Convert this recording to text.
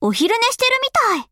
お昼寝してるみたい。